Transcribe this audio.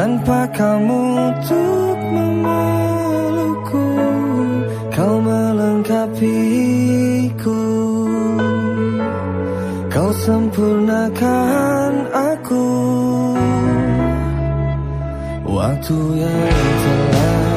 Tanpa kamu untuk memelukku Kau melengkapiku. Kau sempurnakan aku. Waktu yang telah